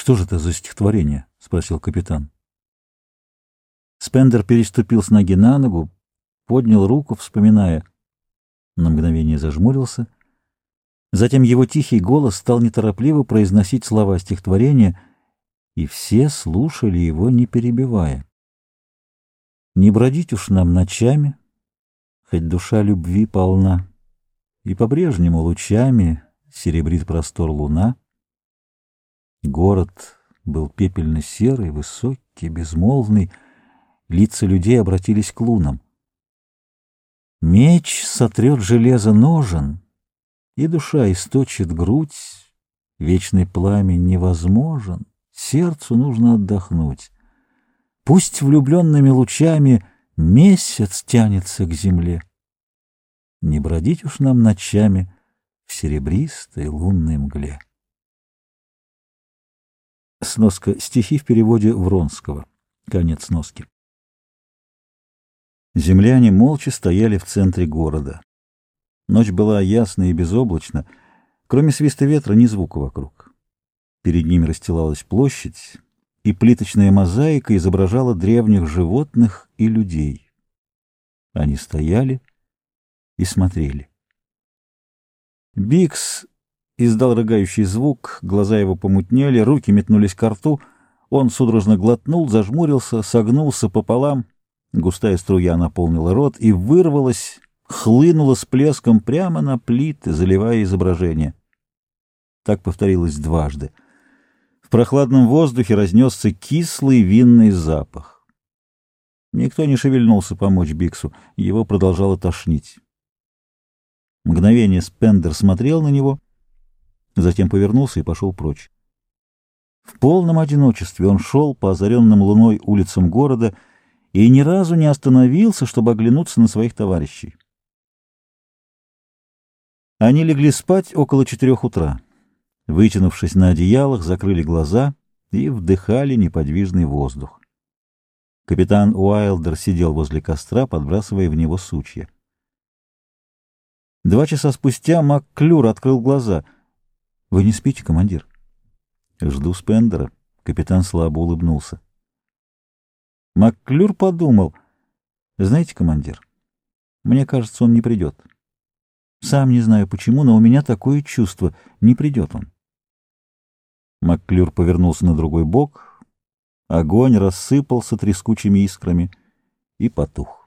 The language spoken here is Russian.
«Что же это за стихотворение?» — спросил капитан. Спендер переступил с ноги на ногу, поднял руку, вспоминая. На мгновение зажмурился. Затем его тихий голос стал неторопливо произносить слова стихотворения, и все слушали его, не перебивая. «Не бродить уж нам ночами, хоть душа любви полна, и по-прежнему лучами серебрит простор луна. Город был пепельно-серый, высокий, безмолвный, лица людей обратились к лунам. Меч сотрет железо ножен, и душа источит грудь, вечный пламень невозможен, сердцу нужно отдохнуть. Пусть влюбленными лучами месяц тянется к земле. Не бродить уж нам ночами в серебристой лунной мгле. Сноска стихи в переводе Вронского. Конец сноски. Земляне молча стояли в центре города. Ночь была ясна и безоблачна, кроме свиста ветра ни звука вокруг. Перед ними расстилалась площадь, и плиточная мозаика изображала древних животных и людей. Они стояли и смотрели. Бикс издал рыгающий звук, глаза его помутнели, руки метнулись к рту, он судорожно глотнул, зажмурился, согнулся пополам — Густая струя наполнила рот и вырвалась, хлынула с плеском прямо на плиты, заливая изображение. Так повторилось дважды. В прохладном воздухе разнесся кислый винный запах. Никто не шевельнулся помочь Биксу, его продолжало тошнить. Мгновение Спендер смотрел на него, затем повернулся и пошел прочь. В полном одиночестве он шел по озаренным луной улицам города — и ни разу не остановился, чтобы оглянуться на своих товарищей. Они легли спать около четырех утра. Вытянувшись на одеялах, закрыли глаза и вдыхали неподвижный воздух. Капитан Уайлдер сидел возле костра, подбрасывая в него сучья. Два часа спустя МакКлюр открыл глаза. — Вы не спите, командир? — Жду Спендера. Капитан слабо улыбнулся. Макклюр подумал. Знаете, командир, мне кажется, он не придет. Сам не знаю почему, но у меня такое чувство. Не придет он. Макклюр повернулся на другой бок. Огонь рассыпался трескучими искрами и потух.